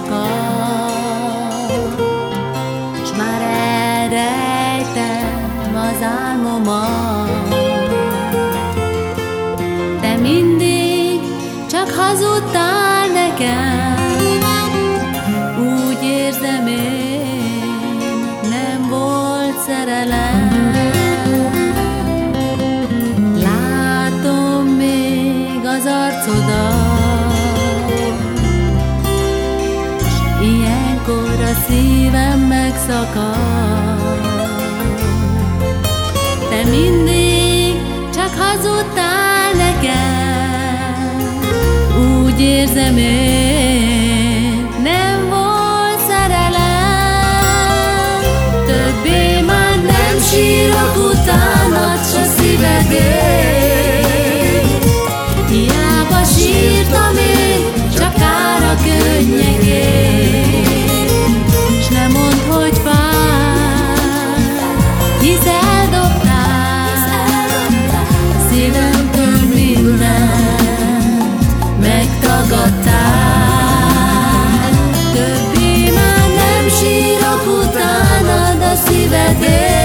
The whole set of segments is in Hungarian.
sokat, s már elrejtem az álmomat. Te mindig csak hazudtál nekem, úgy érzem én, nem volt szerelem. Szívem megszakad. Te mindig csak hazudtál nekem, úgy érzem én, nem volt szerelem. Többé már nem sírok utánad, s a szívedért. Hiába sírtam én, utánad a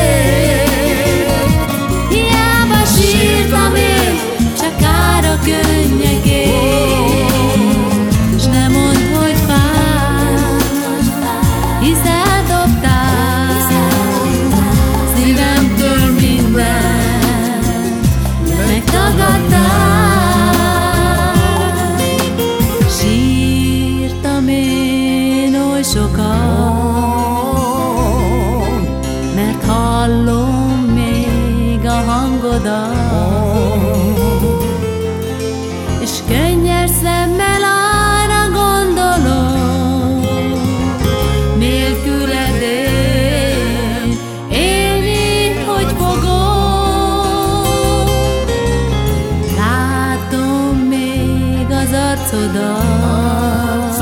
arcodat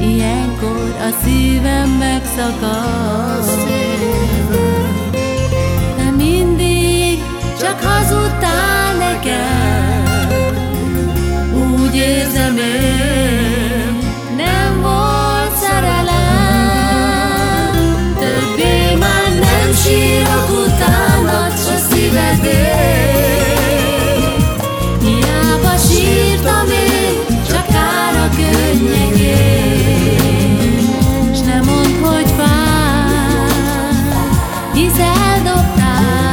Ilyenkor a szívem megszakad. De mindig csak hazudtál nekem. Úgy érzem én Nem volt szerelem. Többé már nem sírok utánad Se szívedért adoptar.